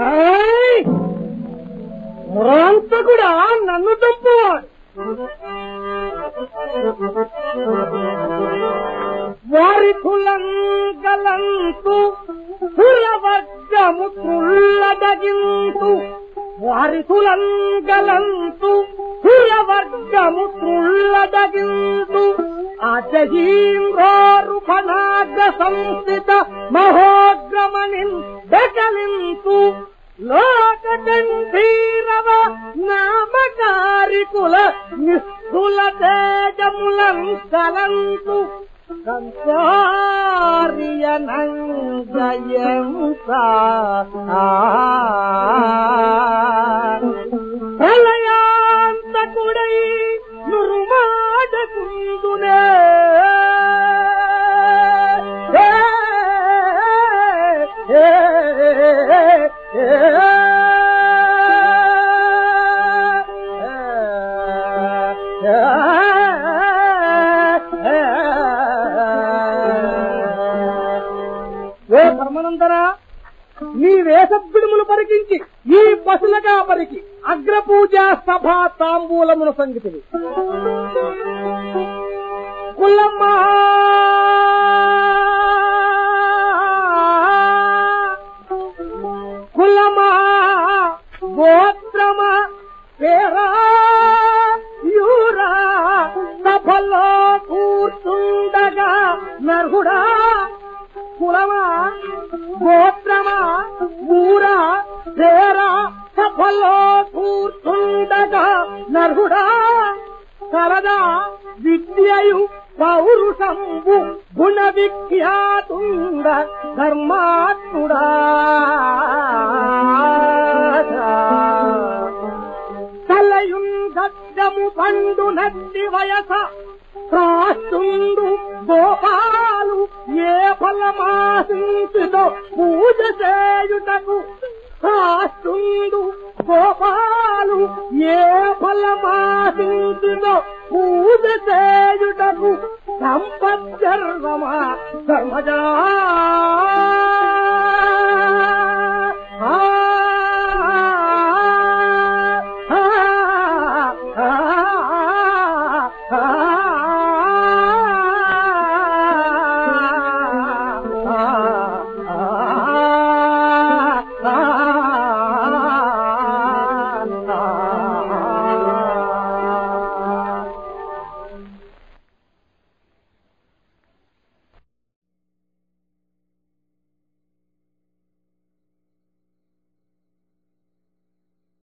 ఆయ్! కూడా నన్ను తప్పు! వారి కులంగలంతు కులవర్గము త్రుల్లదగింతు వారి కులంగలంతు కులవర్గము త్రుల్లదగింతు అజహీంద్రోరు ఫనాగ సంస్థిత మహో దకలింతు లోక గంభీరవ నామకారికుల నిస్థుల తేజములం కలంతు ప్రళయాంతకుడై ఏ ధర్మనందన నీ వేషభ్యుడుములు పరికించి ఈ పశులగా పరికి అగ్రపూజా సభ తాంబూలముల సంగతివి. కులమా కులమా గోత్రమ! పేరా! కులమా గోత్రమా ఊరా పేరా సభలో కూర్చుండగా నర్హుడా సరదా విద్యయు పౌరుషంబు గుణ విఖ్యాతుండ ధర్మాత్ముడా. తలయుం గద్దము పండు నట్టి వయస ప్రాస్తుండు గోపాలు ఏ ఫలమాసించుతో పూజ చేయుటకు ప్రాస్తుండు గోపాలు. ఏ ఫలమాసించుతో పూజ చేయుటకు సంపద్గర్వమా ధర్మజా